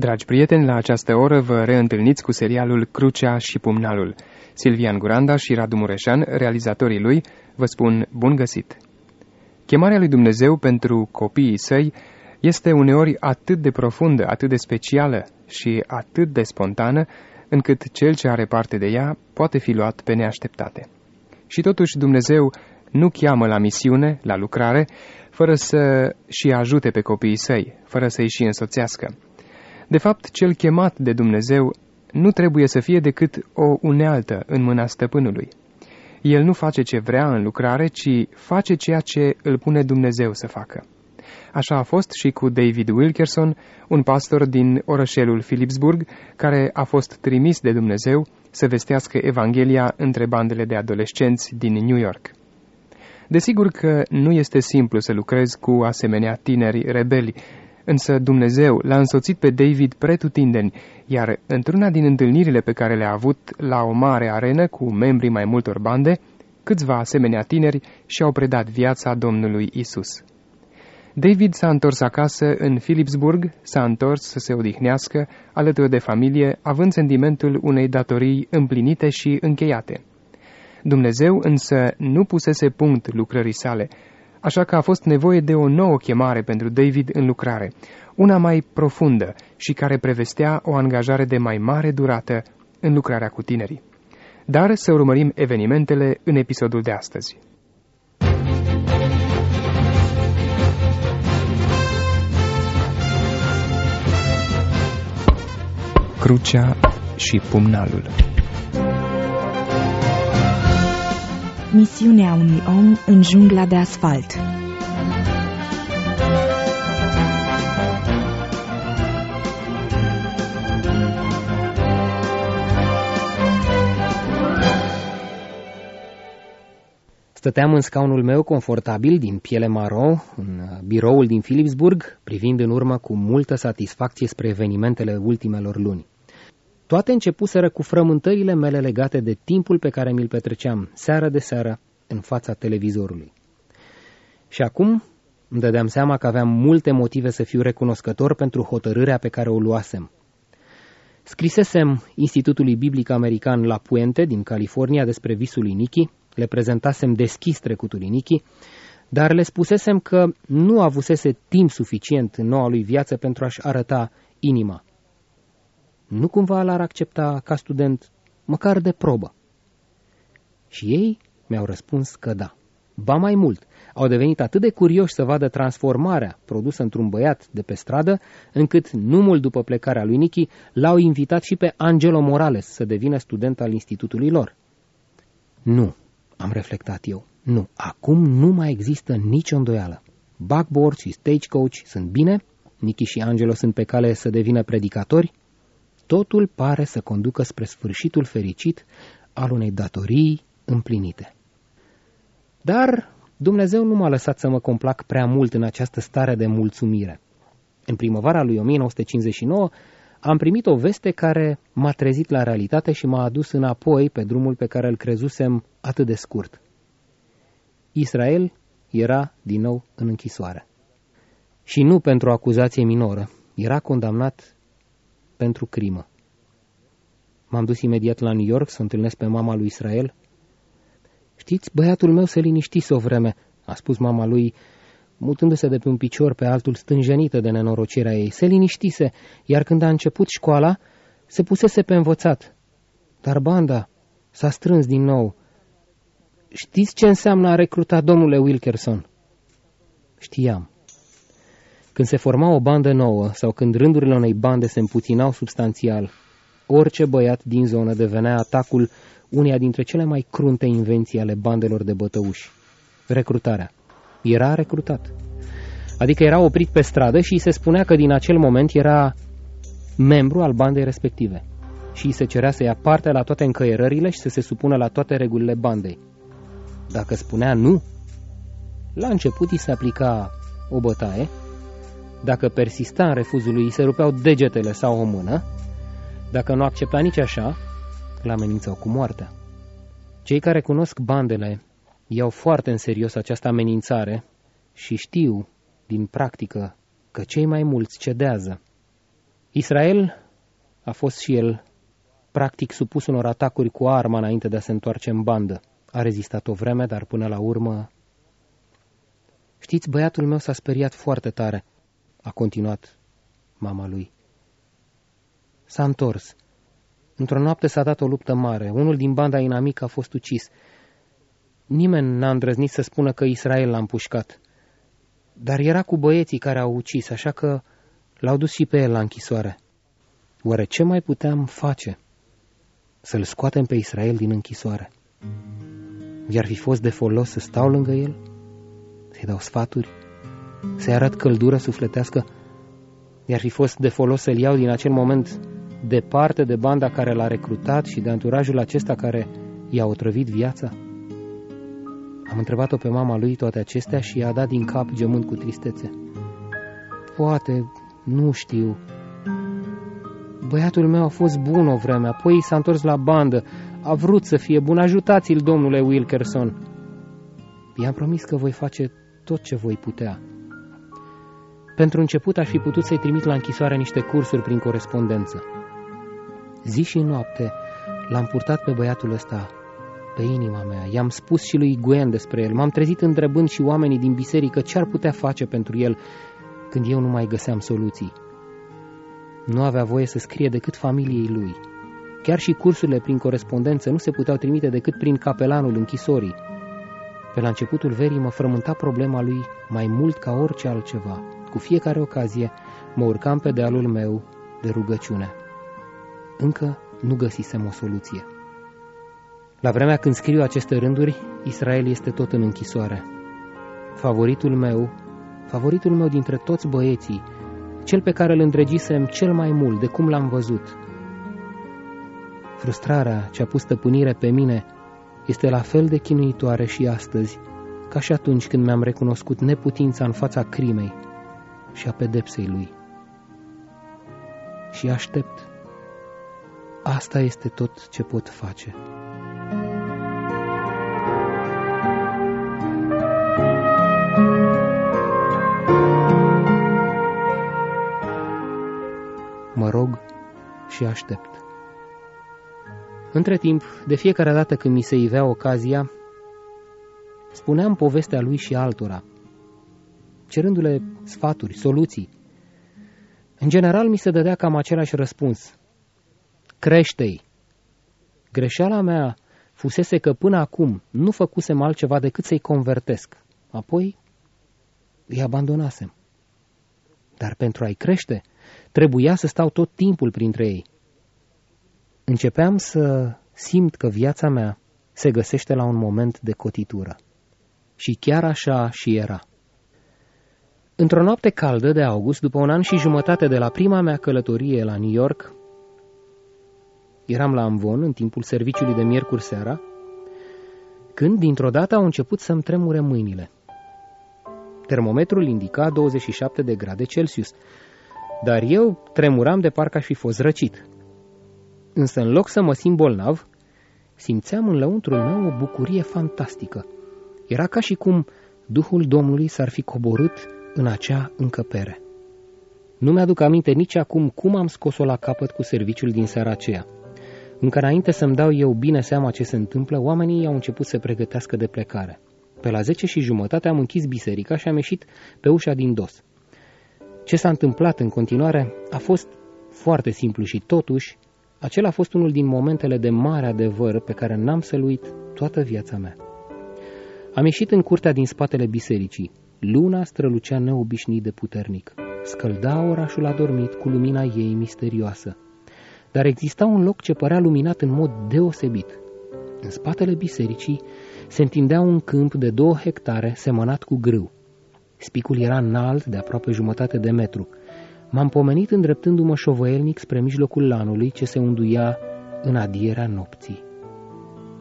Dragi prieteni, la această oră vă reîntâlniți cu serialul Crucea și Pumnalul. Silvian Guranda și Radu Mureșan, realizatorii lui, vă spun bun găsit. Chemarea lui Dumnezeu pentru copiii săi este uneori atât de profundă, atât de specială și atât de spontană, încât cel ce are parte de ea poate fi luat pe neașteptate. Și totuși Dumnezeu nu cheamă la misiune, la lucrare, fără să și ajute pe copiii săi, fără să-i și însoțească. De fapt, cel chemat de Dumnezeu nu trebuie să fie decât o unealtă în mâna stăpânului. El nu face ce vrea în lucrare, ci face ceea ce îl pune Dumnezeu să facă. Așa a fost și cu David Wilkerson, un pastor din orășelul Philipsburg, care a fost trimis de Dumnezeu să vestească Evanghelia între bandele de adolescenți din New York. Desigur că nu este simplu să lucrezi cu asemenea tineri rebeli, însă Dumnezeu l-a însoțit pe David pretutindeni, iar într-una din întâlnirile pe care le-a avut la o mare arenă cu membrii mai multor bande, câțiva asemenea tineri și-au predat viața Domnului Isus. David s-a întors acasă în Philipsburg, s-a întors să se odihnească alături de familie, având sentimentul unei datorii împlinite și încheiate. Dumnezeu însă nu pusese punct lucrării sale, așa că a fost nevoie de o nouă chemare pentru David în lucrare, una mai profundă și care prevestea o angajare de mai mare durată în lucrarea cu tinerii. Dar să urmărim evenimentele în episodul de astăzi. Crucea și pumnalul Misiunea unui om în jungla de asfalt Stăteam în scaunul meu confortabil din piele maro, în biroul din Philipsburg, privind în urmă cu multă satisfacție spre evenimentele ultimelor luni. Toate începuseră cu frământările mele legate de timpul pe care mi-l petreceam seară de seară în fața televizorului. Și acum îmi dădeam seama că aveam multe motive să fiu recunoscător pentru hotărârea pe care o luasem. Scrisesem Institutului Biblic American La Puente din California despre visul lui Nichi, le prezentasem deschis trecutul lui Nichi, dar le spusesem că nu avusese timp suficient în noua lui viață pentru a-și arăta inima nu cumva l-ar accepta ca student măcar de probă? Și ei mi-au răspuns că da. Ba mai mult, au devenit atât de curioși să vadă transformarea produsă într-un băiat de pe stradă, încât, nu mult după plecarea lui Nichi, l-au invitat și pe Angelo Morales să devină student al institutului lor. Nu, am reflectat eu, nu, acum nu mai există nicio îndoială. Backboard și stagecoach sunt bine, Nichi și Angelo sunt pe cale să devină predicatori, totul pare să conducă spre sfârșitul fericit al unei datorii împlinite. Dar Dumnezeu nu m-a lăsat să mă complac prea mult în această stare de mulțumire. În primăvara lui 1959 am primit o veste care m-a trezit la realitate și m-a adus înapoi pe drumul pe care îl crezusem atât de scurt. Israel era din nou în închisoare. Și nu pentru o acuzație minoră, era condamnat pentru crimă. M-am dus imediat la New York să întâlnesc pe mama lui Israel. Știți, băiatul meu se liniștise o vreme, a spus mama lui, mutându-se de pe un picior pe altul stânjenită de nenorocirea ei. Se liniștise, iar când a început școala, se pusese pe învățat. Dar banda s-a strâns din nou. Știți ce înseamnă a recruta domnule Wilkerson? Știam. Când se forma o bandă nouă sau când rândurile unei bande se împuținau substanțial, orice băiat din zonă devenea atacul uneia dintre cele mai crunte invenții ale bandelor de bătăuși. Recrutarea. Era recrutat. Adică era oprit pe stradă și îi se spunea că din acel moment era membru al bandei respective și îi se cerea să ia parte la toate încăierările și să se supună la toate regulile bandei. Dacă spunea nu, la început îi se aplica o bătaie dacă persista în refuzul lui, se rupeau degetele sau o mână. Dacă nu accepta nici așa, îl amenințau cu moartea. Cei care cunosc bandele iau foarte în serios această amenințare și știu, din practică, că cei mai mulți cedează. Israel a fost și el practic supus unor atacuri cu arma înainte de a se întoarce în bandă. A rezistat o vreme, dar până la urmă... Știți, băiatul meu s-a speriat foarte tare, a continuat mama lui. S-a întors. Într-o noapte s-a dat o luptă mare. Unul din banda inamică a fost ucis. Nimeni n-a îndrăznit să spună că Israel l-a împușcat. Dar era cu băieții care au ucis, așa că l-au dus și pe el la închisoare. Oare ce mai puteam face? Să-l scoatem pe Israel din închisoare. I-ar fi fost de folos să stau lângă el? Să-i dau sfaturi? Să-i arăt căldură sufletească? I-ar fi fost de folos să-l iau din acel moment departe de banda care l-a recrutat și de anturajul acesta care i-a otrăvit viața? Am întrebat-o pe mama lui toate acestea și i-a dat din cap gemând cu tristețe. Poate, nu știu. Băiatul meu a fost bun o vreme, apoi s-a întors la bandă. A vrut să fie bun. Ajutați-l, domnule Wilkerson. I-am promis că voi face tot ce voi putea. Pentru început aș fi putut să-i trimit la închisoare niște cursuri prin corespondență. Zi și noapte l-am purtat pe băiatul ăsta pe inima mea. I-am spus și lui Gwen despre el. M-am trezit întrebând și oamenii din biserică ce ar putea face pentru el când eu nu mai găseam soluții. Nu avea voie să scrie decât familiei lui. Chiar și cursurile prin corespondență nu se puteau trimite decât prin capelanul închisorii. Pe la începutul verii mă frământa problema lui mai mult ca orice altceva. Cu fiecare ocazie mă urcam pe dealul meu de rugăciune. Încă nu găsisem o soluție. La vremea când scriu aceste rânduri, Israel este tot în închisoare. Favoritul meu, favoritul meu dintre toți băieții, cel pe care îl îndregisem cel mai mult de cum l-am văzut. Frustrarea ce a pus stăpânire pe mine este la fel de chinuitoare și astăzi, ca și atunci când mi-am recunoscut neputința în fața crimei și a pedepsei lui. Și aștept. Asta este tot ce pot face. Mă rog și aștept. Între timp, de fiecare dată când mi se ivea ocazia, spuneam povestea lui și altora, cerându-le sfaturi, soluții. În general, mi se dădea cam același răspuns. Crește-i! Greșeala mea fusese că până acum nu făcusem altceva decât să-i convertesc. Apoi îi abandonasem. Dar pentru a-i crește, trebuia să stau tot timpul printre ei. Începeam să simt că viața mea se găsește la un moment de cotitură. Și chiar așa și era. Într-o noapte caldă de august, după un an și jumătate de la prima mea călătorie la New York, eram la Amvon în timpul serviciului de miercuri seara, când dintr-o dată au început să-mi tremure mâinile. Termometrul indica 27 de grade Celsius, dar eu tremuram de parcă aș fi fost răcit. Însă în loc să mă simt bolnav, simțeam în lăuntrul meu o bucurie fantastică. Era ca și cum Duhul Domnului s-ar fi coborât în acea încăpere. Nu mi-aduc aminte nici acum cum am scos-o la capăt cu serviciul din seara aceea. Încă înainte să-mi dau eu bine seama ce se întâmplă, oamenii au început să pregătească de plecare. Pe la zece și jumătate am închis biserica și am ieșit pe ușa din dos. Ce s-a întâmplat în continuare a fost foarte simplu și totuși acela a fost unul din momentele de mare adevăr pe care n-am să-l uit toată viața mea. Am ieșit în curtea din spatele bisericii. Luna strălucea neobișnuit de puternic. Scălda orașul adormit cu lumina ei misterioasă. Dar exista un loc ce părea luminat în mod deosebit. În spatele bisericii se întindea un câmp de două hectare semănat cu grâu. Spicul era înalt de aproape jumătate de metru. M-am pomenit îndreptându-mă șovăielnic spre mijlocul lanului ce se unduia în adierea nopții.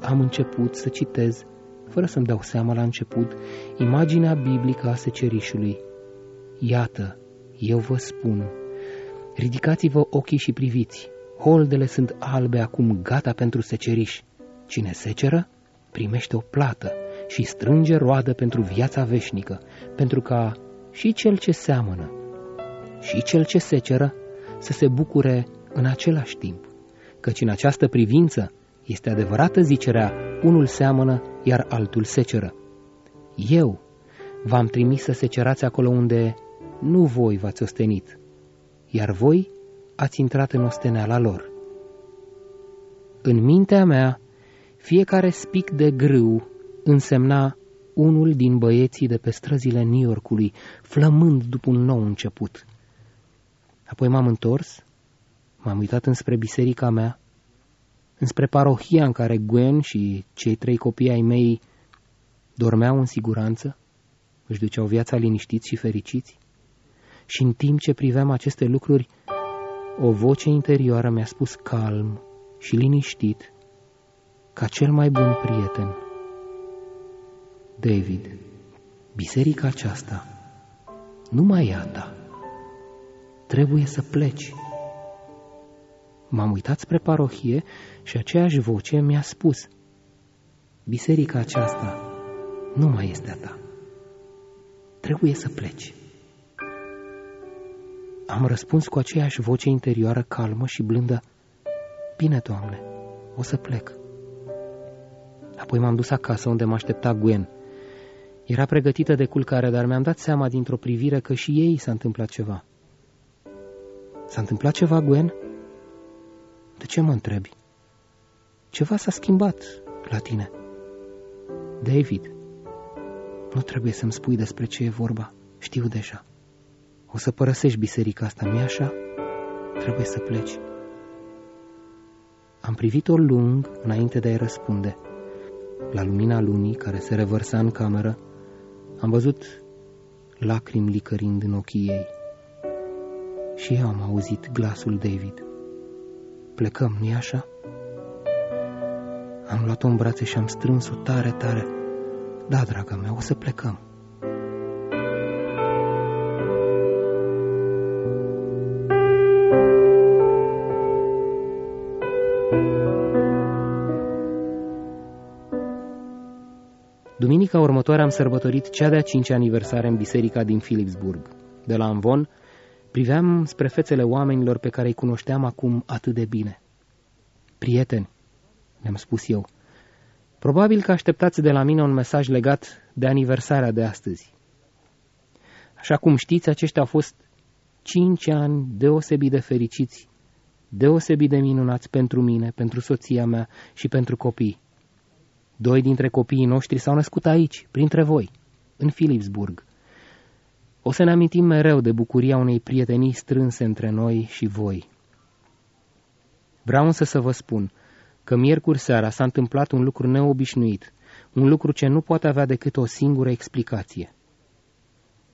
Am început să citez, fără să-mi dau seama la început, imaginea biblică a secerișului. Iată, eu vă spun, ridicați-vă ochii și priviți, holdele sunt albe acum gata pentru seceriș. Cine seceră, primește o plată și strânge roadă pentru viața veșnică, pentru ca și cel ce seamănă și cel ce seceră să se bucure în același timp, căci în această privință este adevărată zicerea, unul seamănă, iar altul seceră. Eu v-am trimis să secerați acolo unde nu voi v-ați ostenit, iar voi ați intrat în osteneala lor. În mintea mea, fiecare spic de grâu însemna unul din băieții de pe străzile New Yorkului, flămând după un nou început. Apoi m-am întors, m-am uitat înspre biserica mea, înspre parohia în care Gwen și cei trei copii ai mei dormeau în siguranță, își duceau viața liniștiți și fericiți. Și în timp ce priveam aceste lucruri, o voce interioară mi-a spus calm și liniștit, ca cel mai bun prieten. David, biserica aceasta nu mai e a ta. Trebuie să pleci. M-am uitat spre parohie și aceeași voce mi-a spus, biserica aceasta nu mai este a ta. Trebuie să pleci. Am răspuns cu aceeași voce interioară calmă și blândă, Bine, Doamne, o să plec. Apoi m-am dus acasă unde mă aștepta Gwen. Era pregătită de culcare, dar mi-am dat seama dintr-o privire că și ei s-a întâmplat ceva. S-a întâmplat ceva, Gwen? De ce mă întrebi? Ceva s-a schimbat la tine. David, nu trebuie să-mi spui despre ce e vorba. Știu deja. O să părăsești biserica asta, nu așa? Trebuie să pleci. Am privit-o lung înainte de a-i răspunde. La lumina lunii care se revărsa în cameră, am văzut lacrimi licărind în ochii ei. Și eu am auzit glasul David. Plecăm, nu așa? Am luat-o în brațe și am strâns-o tare, tare. Da, draga mea, o să plecăm. Duminica următoare am sărbătorit cea de-a cincea aniversare în biserica din Philipsburg. De la Amvon, priveam spre fețele oamenilor pe care îi cunoșteam acum atât de bine. Prieteni, le-am spus eu, probabil că așteptați de la mine un mesaj legat de aniversarea de astăzi. Așa cum știți, aceștia au fost cinci ani deosebit de fericiți, deosebit de minunați pentru mine, pentru soția mea și pentru copii. Doi dintre copiii noștri s-au născut aici, printre voi, în Philipsburg. O să ne amintim mereu de bucuria unei prietenii strânse între noi și voi. Vreau însă să vă spun că miercuri seara s-a întâmplat un lucru neobișnuit, un lucru ce nu poate avea decât o singură explicație.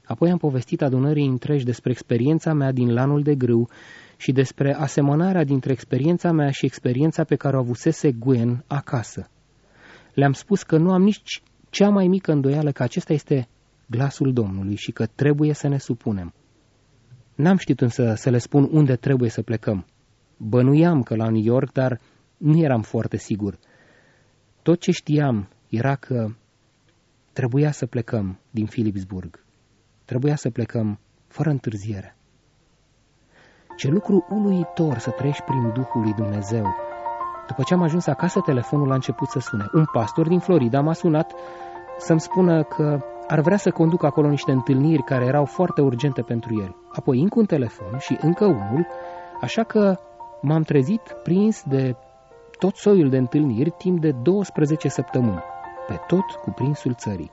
Apoi am povestit adunării întregi despre experiența mea din lanul de grâu și despre asemănarea dintre experiența mea și experiența pe care o avusese Gwen acasă. Le-am spus că nu am nici cea mai mică îndoială că acesta este glasul Domnului și că trebuie să ne supunem. N-am știut însă să le spun unde trebuie să plecăm. Bănuiam că la New York, dar nu eram foarte sigur. Tot ce știam era că trebuia să plecăm din Philipsburg. Trebuia să plecăm fără întârziere. Ce lucru uluitor să treci prin Duhul lui Dumnezeu. După ce am ajuns acasă, telefonul a început să sune. Un pastor din Florida m-a sunat să-mi spună că ar vrea să conduc acolo niște întâlniri care erau foarte urgente pentru el. Apoi încă un telefon și încă unul, așa că m-am trezit prins de tot soiul de întâlniri timp de 12 săptămâni, pe tot cuprinsul țării.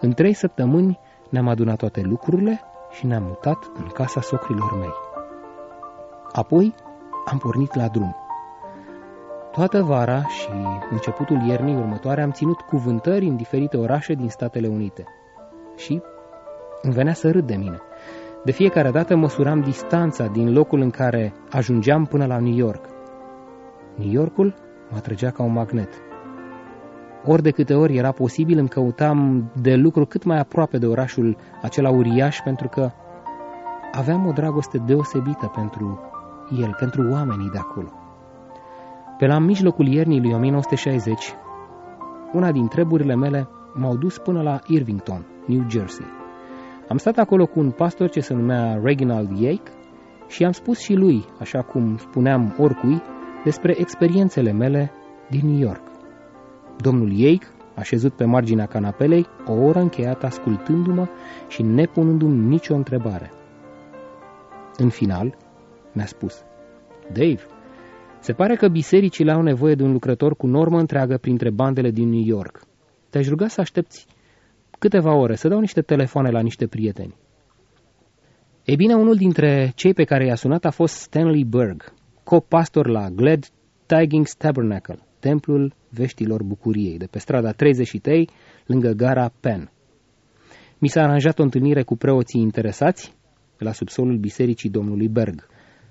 În trei săptămâni ne-am adunat toate lucrurile și ne-am mutat în casa socrilor mei. Apoi am pornit la drum. Toată vara și începutul iernii următoare am ținut cuvântări în diferite orașe din Statele Unite. Și îmi venea să râd de mine. De fiecare dată măsuram distanța din locul în care ajungeam până la New York. New Yorkul mă atrăgea ca un magnet. Ori de câte ori era posibil, îmi căutam de lucru cât mai aproape de orașul acela uriaș, pentru că aveam o dragoste deosebită pentru el, pentru oamenii de acolo. Pe la mijlocul iernii lui 1960, una din treburile mele m-au dus până la Irvington, New Jersey. Am stat acolo cu un pastor ce se numea Reginald Yake și i-am spus și lui, așa cum spuneam oricui, despre experiențele mele din New York. Domnul Yake, așezut pe marginea canapelei, o oră încheiată ascultându-mă și nepunându-mi nicio întrebare. În final, mi-a spus, Dave, se pare că bisericile au nevoie de un lucrător cu normă întreagă printre bandele din New York. Te-aș ruga să aștepți câteva ore, să dau niște telefoane la niște prieteni. Ei bine, unul dintre cei pe care i-a sunat a fost Stanley Berg, copastor la Glad Tidings Tabernacle, templul veștilor bucuriei, de pe strada 33, lângă gara Penn. Mi s-a aranjat o întâlnire cu preoții interesați la subsolul bisericii domnului Berg.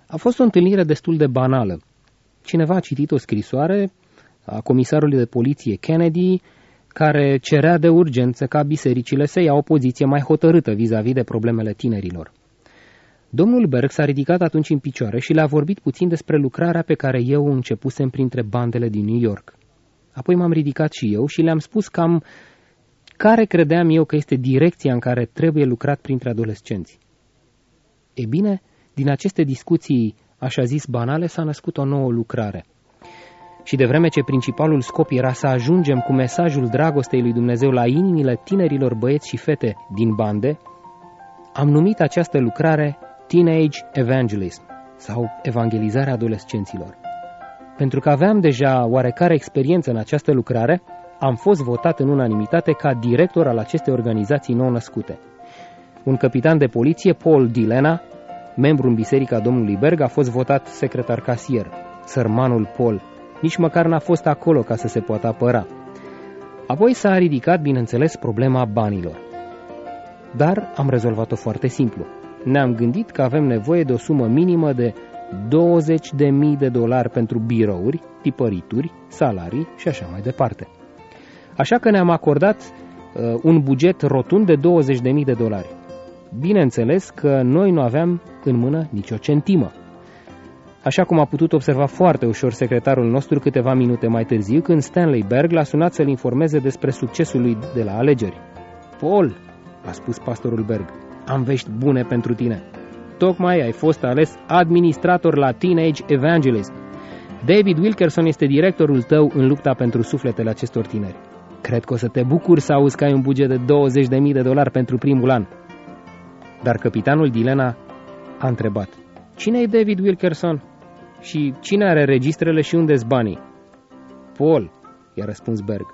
A fost o întâlnire destul de banală. Cineva a citit o scrisoare a comisarului de poliție Kennedy, care cerea de urgență ca bisericile să ia o poziție mai hotărâtă vis-a-vis -vis de problemele tinerilor. Domnul Berg s-a ridicat atunci în picioare și le-a vorbit puțin despre lucrarea pe care eu începusem printre bandele din New York. Apoi m-am ridicat și eu și le-am spus cam care credeam eu că este direcția în care trebuie lucrat printre adolescenți. E bine, din aceste discuții, așa zis banale, s-a născut o nouă lucrare. Și de vreme ce principalul scop era să ajungem cu mesajul dragostei lui Dumnezeu la inimile tinerilor băieți și fete din bande, am numit această lucrare Teenage Evangelism sau Evangelizarea adolescenților. Pentru că aveam deja oarecare experiență în această lucrare, am fost votat în unanimitate ca director al acestei organizații nou-născute. Un capitan de poliție, Paul Dilena, membru în Biserica Domnului Berg, a fost votat secretar casier. Sărmanul Paul nici măcar n-a fost acolo ca să se poată apăra. Apoi s-a ridicat, bineînțeles, problema banilor. Dar am rezolvat-o foarte simplu ne-am gândit că avem nevoie de o sumă minimă de 20.000 de dolari pentru birouri, tipărituri, salarii și așa mai departe. Așa că ne-am acordat uh, un buget rotund de 20.000 de dolari. Bineînțeles că noi nu aveam în mână nicio centimă. Așa cum a putut observa foarte ușor secretarul nostru câteva minute mai târziu, când Stanley Berg l-a sunat să-l informeze despre succesul lui de la alegeri. Paul, a spus pastorul Berg, am vești bune pentru tine. Tocmai ai fost ales administrator la Teenage Evangelism. David Wilkerson este directorul tău în lupta pentru sufletele acestor tineri. Cred că o să te bucuri să auzi că ai un buget de 20.000 de dolari pentru primul an. Dar capitanul Dilena a întrebat. Cine e David Wilkerson? Și cine are registrele și unde s banii? Paul, i-a răspuns Berg.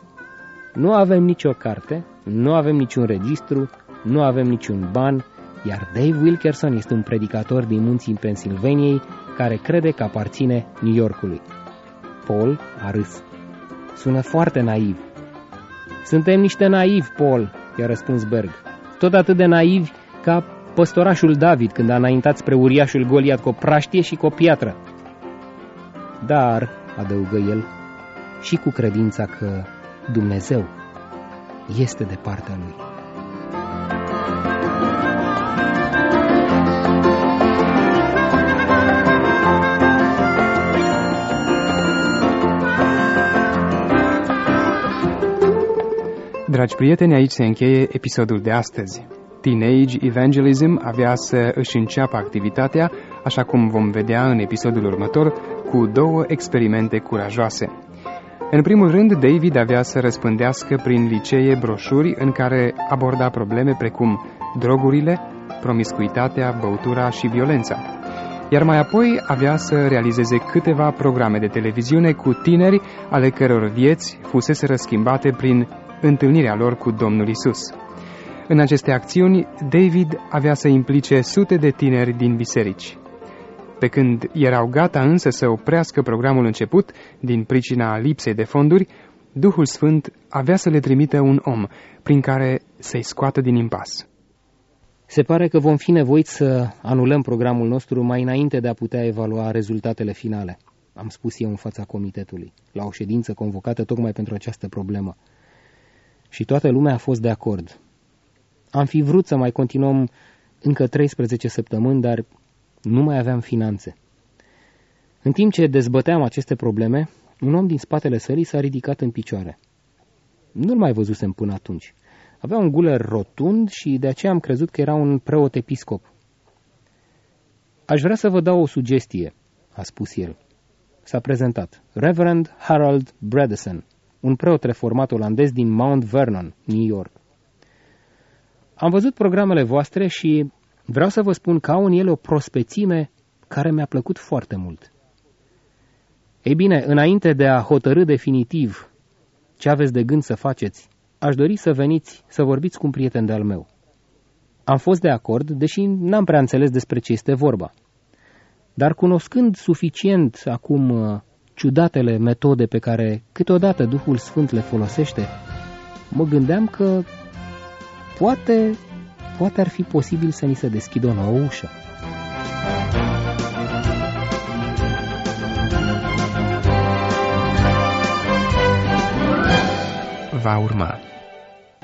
Nu avem nicio carte, nu avem niciun registru, nu avem niciun ban, iar Dave Wilkerson este un predicator din munții Pennsylvaniei care crede că aparține New Yorkului. Paul a râs. Sună foarte naiv. Suntem niște naivi, Paul, i-a răspuns Berg. Tot atât de naivi ca păstorașul David când a înaintat spre uriașul Goliat cu o praștie și cu o piatră. Dar, adăugă el, și cu credința că Dumnezeu este de partea lui. Dragi prieteni, aici se încheie episodul de astăzi. Teenage Evangelism avea să își înceapă activitatea, așa cum vom vedea în episodul următor, cu două experimente curajoase. În primul rând, David avea să răspândească prin licee broșuri în care aborda probleme precum drogurile, promiscuitatea, băutura și violența. Iar mai apoi avea să realizeze câteva programe de televiziune cu tineri ale căror vieți fusese răschimbate prin întâlnirea lor cu Domnul Isus. În aceste acțiuni, David avea să implice sute de tineri din biserici. Pe când erau gata însă să oprească programul început din pricina lipsei de fonduri, Duhul Sfânt avea să le trimită un om prin care să-i scoată din impas. Se pare că vom fi nevoiți să anulăm programul nostru mai înainte de a putea evalua rezultatele finale, am spus eu în fața comitetului, la o ședință convocată tocmai pentru această problemă și toată lumea a fost de acord. Am fi vrut să mai continuăm încă 13 săptămâni, dar nu mai aveam finanțe. În timp ce dezbăteam aceste probleme, un om din spatele sării s-a ridicat în picioare. Nu-l mai văzusem până atunci. Avea un guler rotund și de aceea am crezut că era un preot episcop. Aș vrea să vă dau o sugestie, a spus el. S-a prezentat Reverend Harold Bredesen, un preot reformat olandez din Mount Vernon, New York. Am văzut programele voastre și vreau să vă spun că au în ele o prospețime care mi-a plăcut foarte mult. Ei bine, înainte de a hotărâ definitiv ce aveți de gând să faceți, aș dori să veniți să vorbiți cu un prieten de-al meu. Am fost de acord, deși n-am prea înțeles despre ce este vorba. Dar cunoscând suficient acum uh, ciudatele metode pe care câteodată Duhul Sfânt le folosește, mă gândeam că poate, poate ar fi posibil să ni se deschidă o nouă ușă. Va urma.